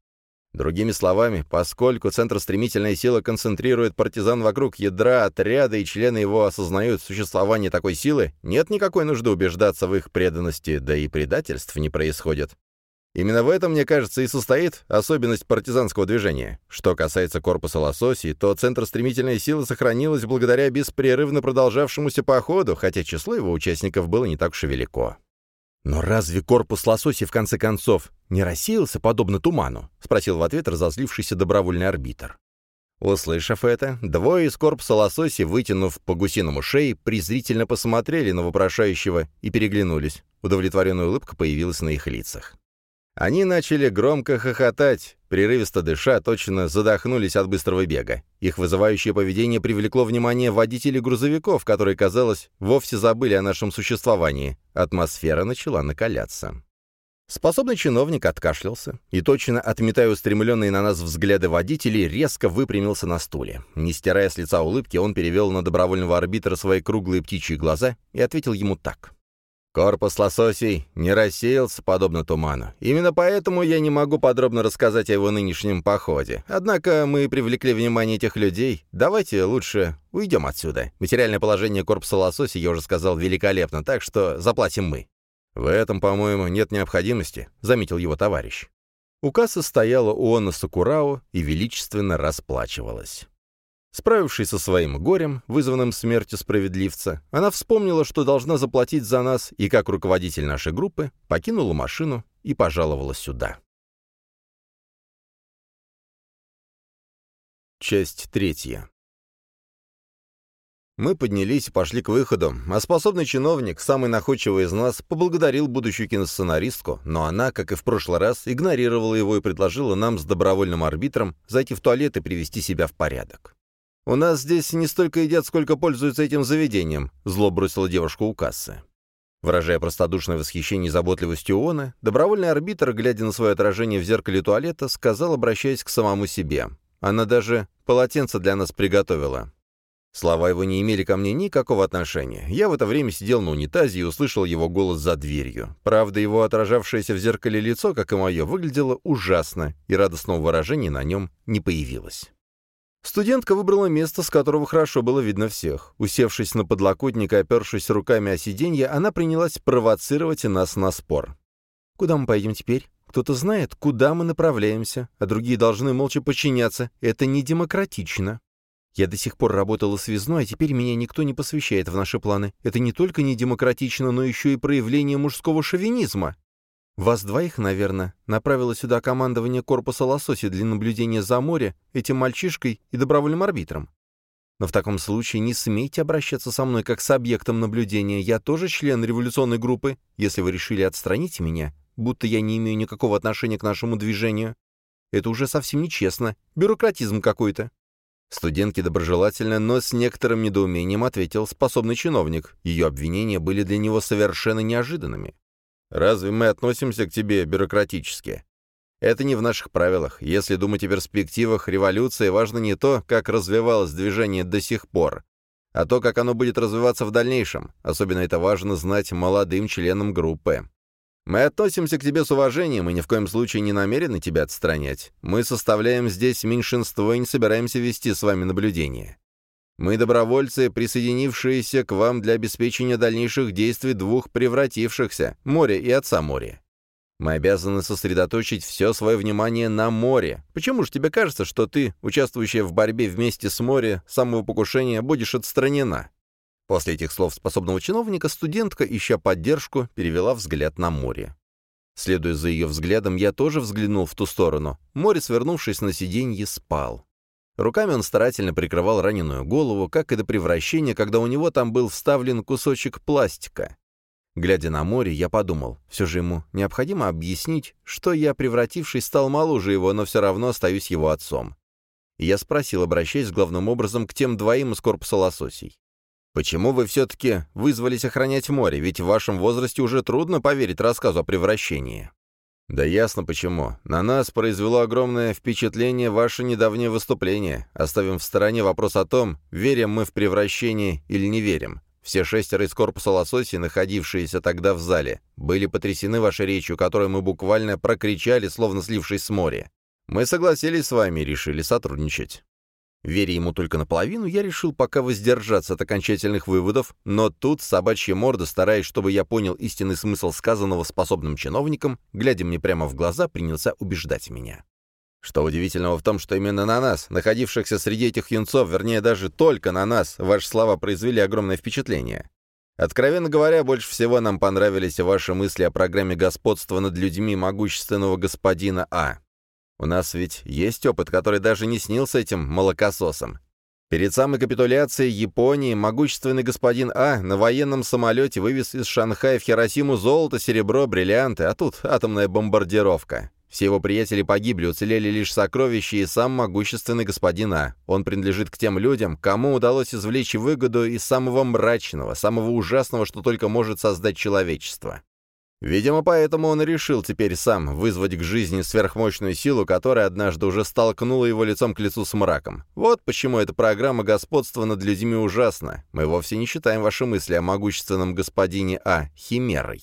Другими словами, поскольку центр стремительной силы концентрирует партизан вокруг ядра отряда и члены его осознают существование такой силы, нет никакой нужды убеждаться в их преданности, да и предательств не происходит. Именно в этом, мне кажется, и состоит особенность партизанского движения. Что касается корпуса лососей, то центр стремительной силы сохранилась благодаря беспрерывно продолжавшемуся походу, хотя число его участников было не так уж и велико. «Но разве корпус лососей, в конце концов, не рассеялся, подобно туману?» — спросил в ответ разозлившийся добровольный арбитр. Услышав это, двое из корпуса лососей, вытянув по гусиному шее, презрительно посмотрели на вопрошающего и переглянулись. Удовлетворенная улыбка появилась на их лицах. Они начали громко хохотать, прерывисто дыша, точно задохнулись от быстрого бега. Их вызывающее поведение привлекло внимание водителей грузовиков, которые, казалось, вовсе забыли о нашем существовании. Атмосфера начала накаляться. Способный чиновник откашлялся и, точно отметая устремленные на нас взгляды водителей, резко выпрямился на стуле. Не стирая с лица улыбки, он перевел на добровольного арбитра свои круглые птичьи глаза и ответил ему так. «Корпус лососей не рассеялся, подобно туману. Именно поэтому я не могу подробно рассказать о его нынешнем походе. Однако мы привлекли внимание этих людей. Давайте лучше уйдем отсюда. Материальное положение корпуса лососей, я уже сказал, великолепно, так что заплатим мы». «В этом, по-моему, нет необходимости», — заметил его товарищ. У кассы стояла Уона Сакурао и величественно расплачивалась. Справившись со своим горем, вызванным смертью справедливца, она вспомнила, что должна заплатить за нас, и как руководитель нашей группы покинула машину и пожаловала сюда. Часть третья. Мы поднялись и пошли к выходу, а способный чиновник, самый находчивый из нас, поблагодарил будущую киносценаристку, но она, как и в прошлый раз, игнорировала его и предложила нам с добровольным арбитром зайти в туалет и привести себя в порядок. «У нас здесь не столько едят, сколько пользуются этим заведением», — зло бросила девушка у кассы. Выражая простодушное восхищение и заботливость Иона, добровольный арбитр, глядя на свое отражение в зеркале туалета, сказал, обращаясь к самому себе. «Она даже полотенце для нас приготовила. Слова его не имели ко мне никакого отношения. Я в это время сидел на унитазе и услышал его голос за дверью. Правда, его отражавшееся в зеркале лицо, как и мое, выглядело ужасно, и радостного выражения на нем не появилось. Студентка выбрала место, с которого хорошо было видно всех. Усевшись на подлокотник и опершись руками о сиденье, она принялась провоцировать нас на спор. «Куда мы пойдем теперь? Кто-то знает, куда мы направляемся, а другие должны молча подчиняться. Это не демократично». Я до сих пор работала связной, а теперь меня никто не посвящает в наши планы. Это не только не демократично, но еще и проявление мужского шовинизма. Вас двоих, наверное, направило сюда командование корпуса лосося для наблюдения за море этим мальчишкой и добровольным арбитром. Но в таком случае не смейте обращаться со мной как с объектом наблюдения. Я тоже член революционной группы. Если вы решили отстранить меня, будто я не имею никакого отношения к нашему движению, это уже совсем нечестно. Бюрократизм какой-то. Студентке доброжелательно, но с некоторым недоумением ответил способный чиновник. Ее обвинения были для него совершенно неожиданными. «Разве мы относимся к тебе бюрократически?» Это не в наших правилах. Если думать о перспективах революции, важно не то, как развивалось движение до сих пор, а то, как оно будет развиваться в дальнейшем. Особенно это важно знать молодым членам группы. Мы относимся к тебе с уважением и ни в коем случае не намерены тебя отстранять. Мы составляем здесь меньшинство и не собираемся вести с вами наблюдение. Мы добровольцы, присоединившиеся к вам для обеспечения дальнейших действий двух превратившихся, море и отца моря. Мы обязаны сосредоточить все свое внимание на море. Почему же тебе кажется, что ты, участвующая в борьбе вместе с море, самого покушения, будешь отстранена? После этих слов способного чиновника студентка, ища поддержку, перевела взгляд на море. Следуя за ее взглядом, я тоже взглянул в ту сторону. Море, свернувшись на сиденье, спал. Руками он старательно прикрывал раненую голову, как и до превращения, когда у него там был вставлен кусочек пластика. Глядя на море, я подумал, все же ему необходимо объяснить, что я, превратившись, стал моложе его, но все равно остаюсь его отцом. И я спросил, обращаясь главным образом к тем двоим из корпуса лососей. Почему вы все-таки вызвались охранять море? Ведь в вашем возрасте уже трудно поверить рассказу о превращении». «Да ясно почему. На нас произвело огромное впечатление ваше недавнее выступление. Оставим в стороне вопрос о том, верим мы в превращение или не верим. Все шестеро из корпуса лососи, находившиеся тогда в зале, были потрясены вашей речью, которую мы буквально прокричали, словно слившись с моря. Мы согласились с вами и решили сотрудничать. Веря ему только наполовину, я решил пока воздержаться от окончательных выводов, но тут собачья морда, стараясь, чтобы я понял истинный смысл сказанного способным чиновником, глядя мне прямо в глаза, принялся убеждать меня. Что удивительного в том, что именно на нас, находившихся среди этих юнцов, вернее даже только на нас, ваши слова произвели огромное впечатление. Откровенно говоря, больше всего нам понравились ваши мысли о программе господства над людьми могущественного господина А. У нас ведь есть опыт, который даже не снился этим молокососом. Перед самой капитуляцией Японии могущественный господин А на военном самолете вывез из Шанхая в Хиросиму золото, серебро, бриллианты, а тут атомная бомбардировка. Все его приятели погибли, уцелели лишь сокровища и сам могущественный господин А. Он принадлежит к тем людям, кому удалось извлечь выгоду из самого мрачного, самого ужасного, что только может создать человечество. Видимо, поэтому он решил теперь сам вызвать к жизни сверхмощную силу, которая однажды уже столкнула его лицом к лицу с мраком. Вот почему эта программа господства над людьми ужасна. Мы вовсе не считаем ваши мысли о могущественном господине А химерой.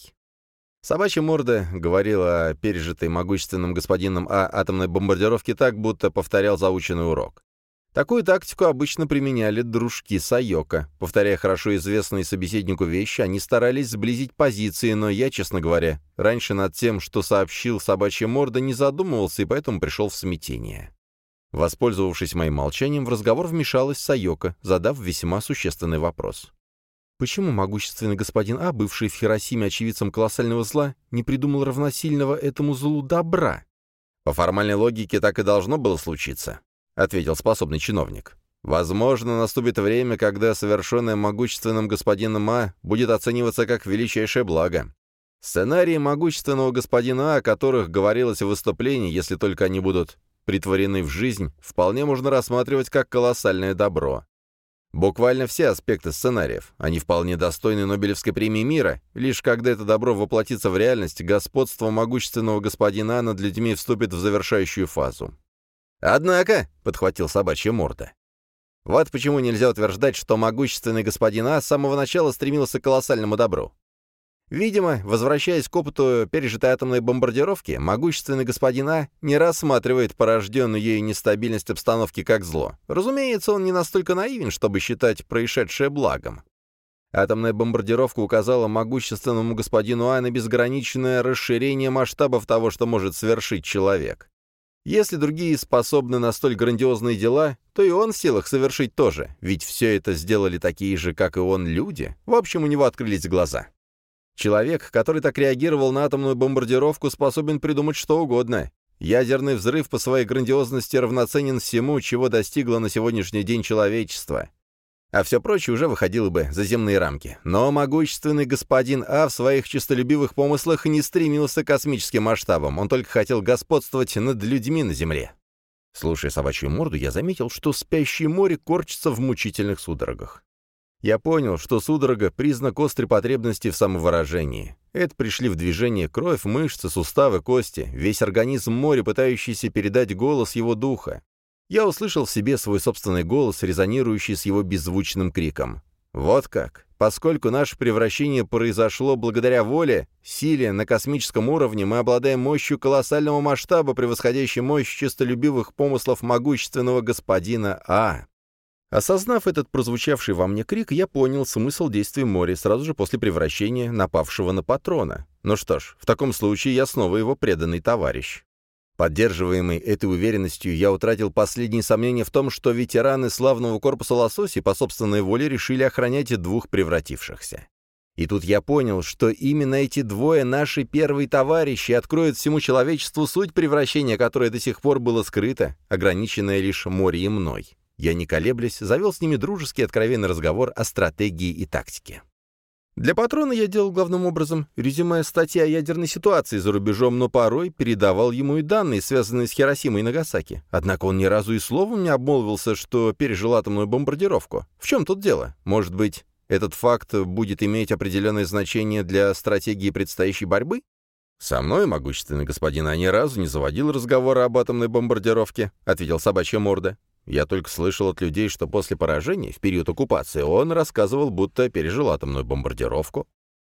Собачья морда говорила о пережитой могущественным господином А атомной бомбардировке так, будто повторял заученный урок. Такую тактику обычно применяли дружки Сайока. Повторяя хорошо известные собеседнику вещи, они старались сблизить позиции, но я, честно говоря, раньше над тем, что сообщил собачья морда, не задумывался и поэтому пришел в смятение. Воспользовавшись моим молчанием, в разговор вмешалась Сайока, задав весьма существенный вопрос. Почему могущественный господин А, бывший в Хиросиме очевидцем колоссального зла, не придумал равносильного этому злу добра? По формальной логике так и должно было случиться. — ответил способный чиновник. «Возможно, наступит время, когда совершенное могущественным господином А будет оцениваться как величайшее благо. Сценарии могущественного господина А, о которых говорилось в выступлении, если только они будут притворены в жизнь, вполне можно рассматривать как колоссальное добро. Буквально все аспекты сценариев, они вполне достойны Нобелевской премии мира, лишь когда это добро воплотится в реальность, господство могущественного господина А над людьми вступит в завершающую фазу. «Однако», — подхватил собачья морда, «вот почему нельзя утверждать, что могущественный господин А с самого начала стремился к колоссальному добру. Видимо, возвращаясь к опыту пережитой атомной бомбардировки, могущественный господин А не рассматривает порожденную ею нестабильность обстановки как зло. Разумеется, он не настолько наивен, чтобы считать происшедшее благом. Атомная бомбардировка указала могущественному господину А на безграничное расширение масштабов того, что может совершить человек. Если другие способны на столь грандиозные дела, то и он в силах совершить то же, ведь все это сделали такие же, как и он, люди. В общем, у него открылись глаза. Человек, который так реагировал на атомную бомбардировку, способен придумать что угодно. Ядерный взрыв по своей грандиозности равноценен всему, чего достигло на сегодняшний день человечество а все прочее уже выходило бы за земные рамки. Но могущественный господин А в своих честолюбивых помыслах не стремился к космическим масштабам, он только хотел господствовать над людьми на Земле. Слушая собачью морду, я заметил, что спящее море корчится в мучительных судорогах. Я понял, что судорога — признак острой потребности в самовыражении. Это пришли в движение кровь, мышцы, суставы, кости, весь организм моря, пытающийся передать голос его духа. Я услышал в себе свой собственный голос, резонирующий с его беззвучным криком. Вот как. Поскольку наше превращение произошло благодаря воле, силе на космическом уровне, мы обладаем мощью колоссального масштаба, превосходящей мощь честолюбивых помыслов могущественного господина А. Осознав этот прозвучавший во мне крик, я понял смысл действий моря сразу же после превращения напавшего на патрона. Ну что ж, в таком случае я снова его преданный товарищ. Поддерживаемый этой уверенностью, я утратил последние сомнения в том, что ветераны славного корпуса лососи по собственной воле решили охранять двух превратившихся. И тут я понял, что именно эти двое наши первые товарищи откроют всему человечеству суть превращения, которое до сих пор было скрыто, ограниченное лишь море и мной. Я, не колеблясь, завел с ними дружеский откровенный разговор о стратегии и тактике. Для патрона я делал главным образом резюме статьи о ядерной ситуации за рубежом, но порой передавал ему и данные, связанные с Хиросимой и Нагасаки. Однако он ни разу и словом не обмолвился, что пережил атомную бомбардировку. В чем тут дело? Может быть, этот факт будет иметь определенное значение для стратегии предстоящей борьбы? «Со мной, могущественный господин, а ни разу не заводил разговора об атомной бомбардировке», — ответил собачья морда. Я только слышал от людей, что после поражения, в период оккупации, он рассказывал, будто пережил атомную бомбардировку.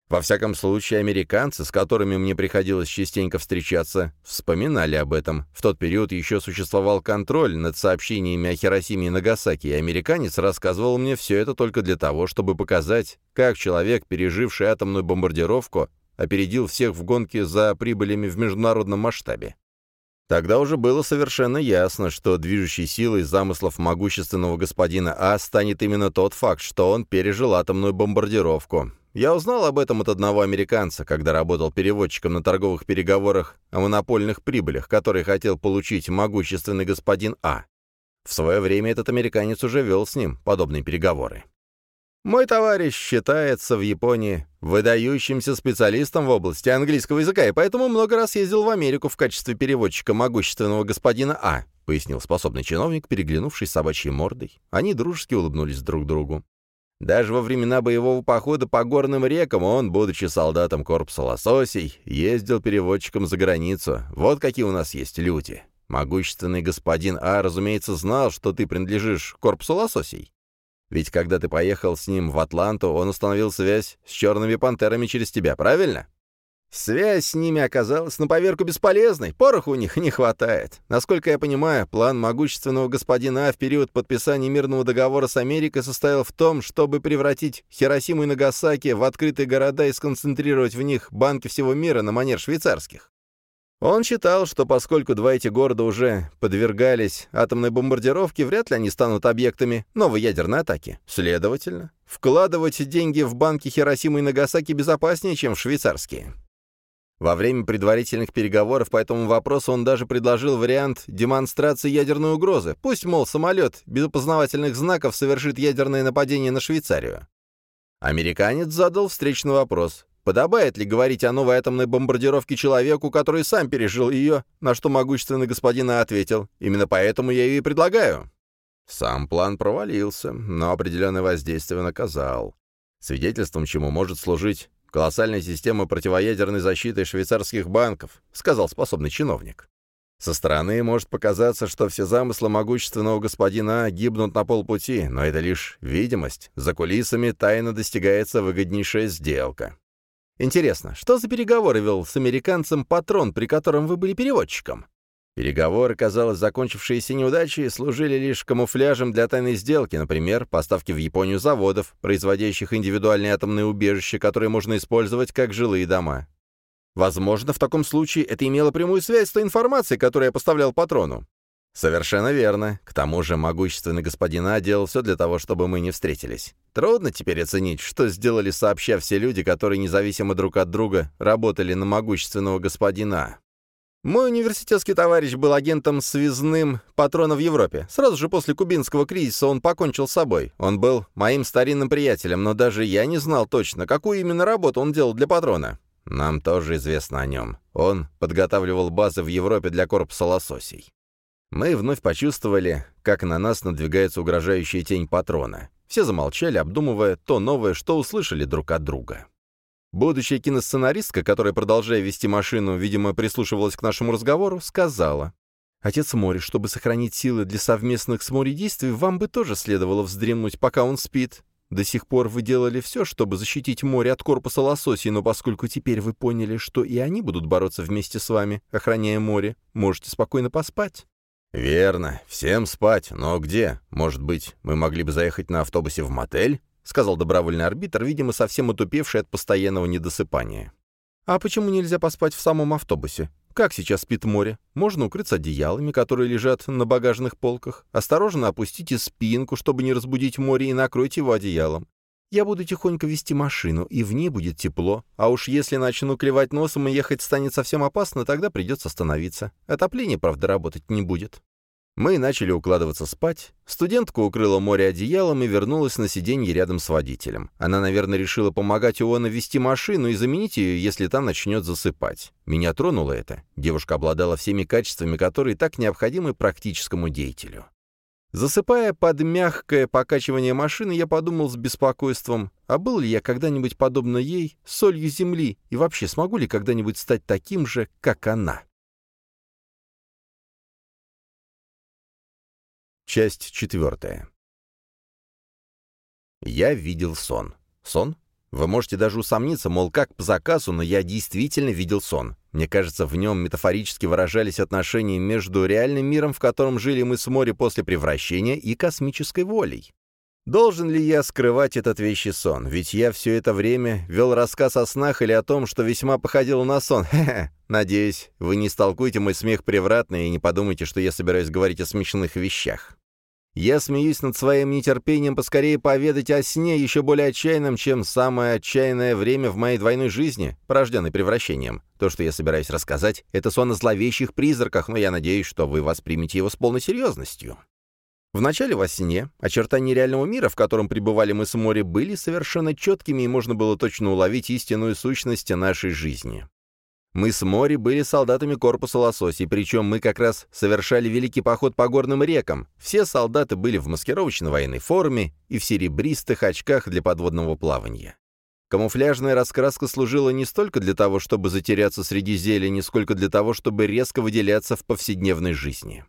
Во всяком случае, американцы, с которыми мне приходилось частенько встречаться, вспоминали об этом. В тот период еще существовал контроль над сообщениями о Хиросиме и Нагасаки, и американец рассказывал мне все это только для того, чтобы показать, как человек, переживший атомную бомбардировку, опередил всех в гонке за прибылями в международном масштабе. Тогда уже было совершенно ясно, что движущей силой замыслов могущественного господина А станет именно тот факт, что он пережил атомную бомбардировку. Я узнал об этом от одного американца, когда работал переводчиком на торговых переговорах о монопольных прибылях, которые хотел получить могущественный господин А. В свое время этот американец уже вел с ним подобные переговоры. Мой товарищ считается в Японии выдающимся специалистом в области английского языка, и поэтому много раз ездил в Америку в качестве переводчика могущественного господина А, пояснил способный чиновник, переглянувшись собачьей мордой. Они дружески улыбнулись друг другу. Даже во времена боевого похода по горным рекам он, будучи солдатом корпуса лососей, ездил переводчиком за границу. Вот какие у нас есть люди. Могущественный господин А, разумеется, знал, что ты принадлежишь корпусу лососей. Ведь когда ты поехал с ним в Атланту, он установил связь с черными пантерами через тебя, правильно? Связь с ними оказалась на поверку бесполезной, пороху у них не хватает. Насколько я понимаю, план могущественного господина в период подписания мирного договора с Америкой состоял в том, чтобы превратить Хиросиму и Нагасаки в открытые города и сконцентрировать в них банки всего мира на манер швейцарских. Он считал, что поскольку два эти города уже подвергались атомной бомбардировке, вряд ли они станут объектами новой ядерной атаки. Следовательно, вкладывать деньги в банки Хиросимы и Нагасаки безопаснее, чем в швейцарские. Во время предварительных переговоров по этому вопросу он даже предложил вариант демонстрации ядерной угрозы. Пусть, мол, самолет без опознавательных знаков совершит ядерное нападение на Швейцарию. Американец задал встречный вопрос. Подобает ли говорить о новой атомной бомбардировке человеку, который сам пережил ее, на что могущественный господин ответил, именно поэтому я ее и предлагаю. Сам план провалился, но определенное воздействие он оказал. Свидетельством чему может служить колоссальная система противоядерной защиты швейцарских банков», — сказал способный чиновник. Со стороны может показаться, что все замыслы могущественного господина гибнут на полпути, но это лишь видимость. За кулисами тайно достигается выгоднейшая сделка. Интересно, что за переговоры вел с американцем патрон, при котором вы были переводчиком? Переговоры, казалось, закончившиеся неудачей, служили лишь камуфляжем для тайной сделки, например, поставки в Японию заводов, производящих индивидуальные атомные убежища, которые можно использовать как жилые дома. Возможно, в таком случае это имело прямую связь с той информацией, которую я поставлял патрону. Совершенно верно. К тому же могущественный господин А делал все для того, чтобы мы не встретились. Трудно теперь оценить, что сделали сообща все люди, которые независимо друг от друга работали на могущественного господина мой университетский товарищ был агентом связным патрона в Европе. Сразу же после кубинского кризиса он покончил с собой. Он был моим старинным приятелем, но даже я не знал точно, какую именно работу он делал для патрона. Нам тоже известно о нем. Он подготавливал базы в Европе для корпуса лососей. Мы вновь почувствовали, как на нас надвигается угрожающая тень патрона. Все замолчали, обдумывая то новое, что услышали друг от друга. Будущая киносценаристка, которая, продолжая вести машину, видимо, прислушивалась к нашему разговору, сказала, «Отец Мори, чтобы сохранить силы для совместных с Мори действий, вам бы тоже следовало вздремнуть, пока он спит. До сих пор вы делали все, чтобы защитить море от корпуса лососей, но поскольку теперь вы поняли, что и они будут бороться вместе с вами, охраняя море, можете спокойно поспать». «Верно. Всем спать. Но где? Может быть, мы могли бы заехать на автобусе в мотель?» — сказал добровольный арбитр, видимо, совсем отупевший от постоянного недосыпания. «А почему нельзя поспать в самом автобусе? Как сейчас спит море? Можно укрыться одеялами, которые лежат на багажных полках. Осторожно опустите спинку, чтобы не разбудить море, и накройте его одеялом. Я буду тихонько вести машину, и в ней будет тепло. А уж если начну клевать носом и ехать станет совсем опасно, тогда придется остановиться. Отопление, правда, работать не будет». Мы начали укладываться спать. Студентка укрыла море одеялом и вернулась на сиденье рядом с водителем. Она, наверное, решила помогать Иона вести машину и заменить ее, если та начнет засыпать. Меня тронуло это. Девушка обладала всеми качествами, которые так необходимы практическому деятелю. Засыпая под мягкое покачивание машины, я подумал с беспокойством, а был ли я когда-нибудь подобно ей, солью земли, и вообще смогу ли когда-нибудь стать таким же, как она? Часть четвертая. Я видел сон. Сон? Вы можете даже усомниться, мол, как по заказу, но я действительно видел сон. Мне кажется, в нем метафорически выражались отношения между реальным миром, в котором жили мы с моря после превращения, и космической волей. Должен ли я скрывать этот вещий сон? Ведь я все это время вел рассказ о снах или о том, что весьма походило на сон. Хе-хе. Надеюсь, вы не столкуете мой смех превратно и не подумайте, что я собираюсь говорить о смешных вещах. Я смеюсь над своим нетерпением поскорее поведать о сне, еще более отчаянном, чем самое отчаянное время в моей двойной жизни, порожденной превращением. То, что я собираюсь рассказать, это сон о зловещих призраках, но я надеюсь, что вы воспримете его с полной серьезностью. В начале во сне очертания реального мира, в котором пребывали мы с моря, были совершенно четкими, и можно было точно уловить истинную сущность нашей жизни. Мы с Мори были солдатами корпуса лососей, причем мы как раз совершали великий поход по горным рекам. Все солдаты были в маскировочной военной форме и в серебристых очках для подводного плавания. Камуфляжная раскраска служила не столько для того, чтобы затеряться среди зелени, сколько для того, чтобы резко выделяться в повседневной жизни.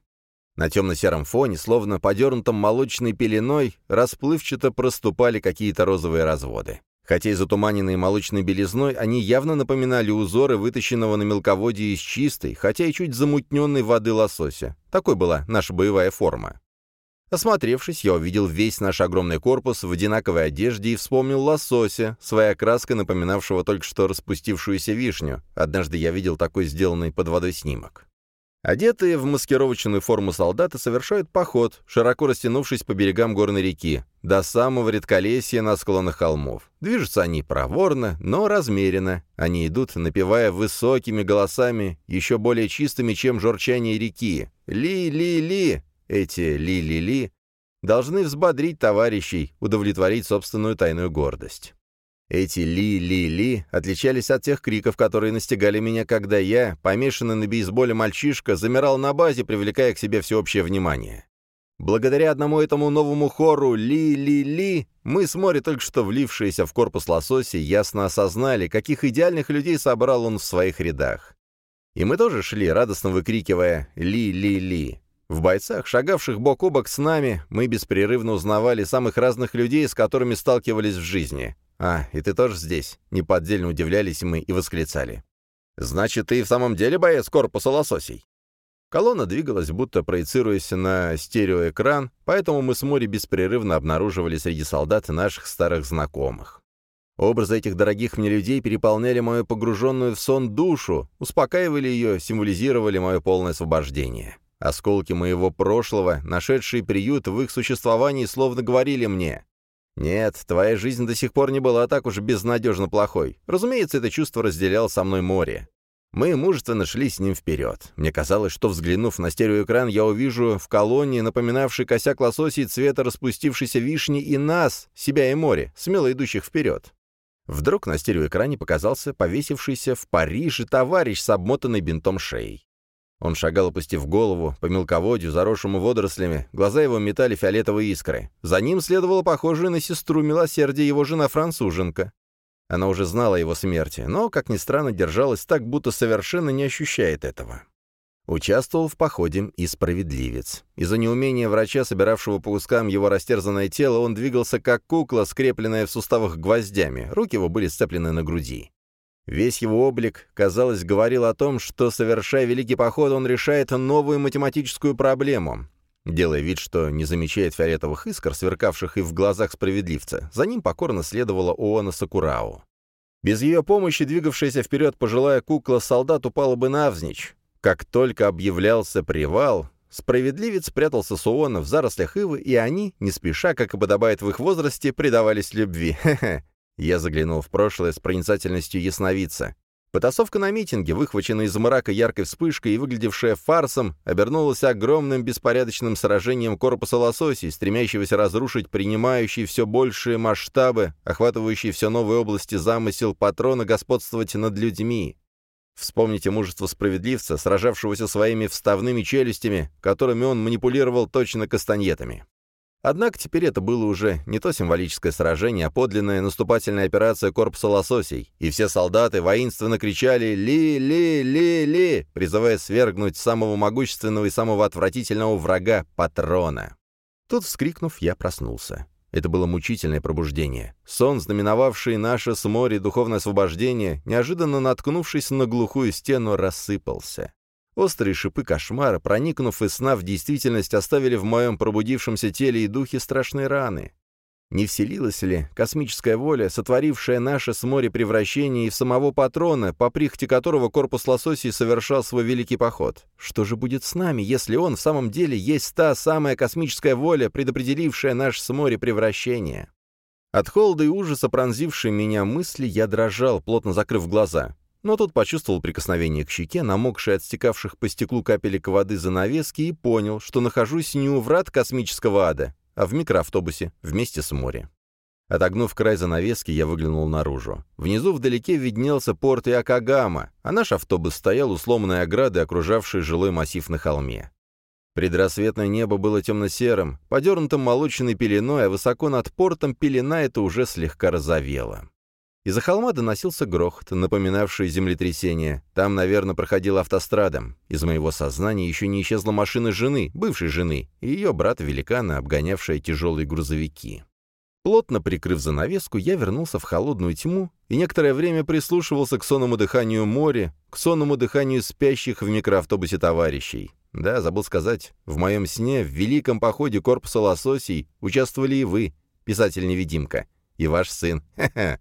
На темно-сером фоне, словно подернутом молочной пеленой, расплывчато проступали какие-то розовые разводы. Хотя и затуманенные молочной белизной, они явно напоминали узоры вытащенного на мелководье из чистой, хотя и чуть замутненной воды лосося. Такой была наша боевая форма. Осмотревшись, я увидел весь наш огромный корпус в одинаковой одежде и вспомнил лосося, своей окраской напоминавшего только что распустившуюся вишню. Однажды я видел такой сделанный под водой снимок. Одетые в маскировочную форму солдаты совершают поход, широко растянувшись по берегам горной реки, до самого редколесья на склонах холмов. Движутся они проворно, но размеренно. Они идут, напевая высокими голосами, еще более чистыми, чем журчание реки. «Ли-ли-ли!» Эти «ли-ли-ли» должны взбодрить товарищей, удовлетворить собственную тайную гордость. Эти «ли-ли-ли» отличались от тех криков, которые настигали меня, когда я, помешанный на бейсболе мальчишка, замирал на базе, привлекая к себе всеобщее внимание. Благодаря одному этому новому хору «ли-ли-ли» мы с Мори, только что влившиеся в корпус лососи, ясно осознали, каких идеальных людей собрал он в своих рядах. И мы тоже шли, радостно выкрикивая «ли-ли-ли». В бойцах, шагавших бок о бок с нами, мы беспрерывно узнавали самых разных людей, с которыми сталкивались в жизни. «А, и ты тоже здесь?» — неподдельно удивлялись мы и восклицали. «Значит, ты в самом деле боец корпуса лососей?» Колонна двигалась, будто проецируясь на стереоэкран, поэтому мы с Мори беспрерывно обнаруживали среди солдат наших старых знакомых. Образы этих дорогих мне людей переполняли мою погруженную в сон душу, успокаивали ее, символизировали мое полное освобождение. Осколки моего прошлого, нашедшие приют в их существовании, словно говорили мне «Нет, твоя жизнь до сих пор не была так уж безнадежно плохой. Разумеется, это чувство разделял со мной море. Мы мужественно шли с ним вперед. Мне казалось, что, взглянув на стереоэкран, я увижу в колонии, напоминавший косяк лососей цвета распустившейся вишни, и нас, себя и море, смело идущих вперед. Вдруг на стереоэкране показался повесившийся в Париже товарищ с обмотанной бинтом шеей. Он шагал, опустив голову, по мелководью, заросшему водорослями, глаза его метали фиолетовые искры. За ним следовала похожая на сестру милосердия его жена-француженка. Она уже знала о его смерти, но, как ни странно, держалась так, будто совершенно не ощущает этого. Участвовал в походе и справедливец. Из-за неумения врача, собиравшего по кускам его растерзанное тело, он двигался как кукла, скрепленная в суставах гвоздями, руки его были сцеплены на груди. Весь его облик, казалось, говорил о том, что, совершая великий поход, он решает новую математическую проблему. Делая вид, что не замечает фиолетовых искр, сверкавших и в глазах справедливца, за ним покорно следовала Оона Сакурау. Без ее помощи двигавшаяся вперед пожилая кукла-солдат упала бы навзничь. Как только объявлялся привал, справедливец прятался с Уона в зарослях ивы, и они, не спеша, как и подобает в их возрасте, предавались любви. Хе-хе. Я заглянул в прошлое с проницательностью ясновидца. Потасовка на митинге, выхваченная из мрака яркой вспышкой и выглядевшая фарсом, обернулась огромным беспорядочным сражением корпуса лососей, стремящегося разрушить принимающий все большие масштабы, охватывающий все новые области замысел патрона господствовать над людьми. Вспомните мужество справедливца, сражавшегося своими вставными челюстями, которыми он манипулировал точно кастаньетами. Однако теперь это было уже не то символическое сражение, а подлинная наступательная операция корпуса лососей, и все солдаты воинственно кричали «Ли-ли-ли-ли», призывая свергнуть самого могущественного и самого отвратительного врага — патрона. Тут, вскрикнув, я проснулся. Это было мучительное пробуждение. Сон, знаменовавший наше с моря духовное освобождение, неожиданно наткнувшись на глухую стену, рассыпался. Острые шипы кошмара, проникнув из сна в действительность, оставили в моем пробудившемся теле и духе страшные раны. Не вселилась ли космическая воля, сотворившая наше с моря превращение и в самого патрона, по прихоти которого корпус лососей совершал свой великий поход? Что же будет с нами, если он в самом деле есть та самая космическая воля, предопределившая наше с моря превращение? От холода и ужаса пронзившей меня мысли я дрожал, плотно закрыв глаза но тут почувствовал прикосновение к щеке, намокшей от стекавших по стеклу капелек воды занавески, и понял, что нахожусь не у врат космического ада, а в микроавтобусе вместе с морем. Отогнув край занавески, я выглянул наружу. Внизу вдалеке виднелся порт Иокогама, а наш автобус стоял у сломанной ограды, окружавшей жилой массив на холме. Предрассветное небо было темно-серым, подернутым молочной пеленой, а высоко над портом пелена это уже слегка розовела. Из-за холма доносился грохот, напоминавший землетрясение. Там, наверное, проходила автострада. Из моего сознания еще не исчезла машина жены, бывшей жены, и ее брата-великана, обгонявшая тяжелые грузовики. Плотно прикрыв занавеску, я вернулся в холодную тьму и некоторое время прислушивался к сонному дыханию моря, к сонному дыханию спящих в микроавтобусе товарищей. Да, забыл сказать, в моем сне в великом походе корпуса лососей участвовали и вы, писатель-невидимка, и ваш сын. Ха-ха.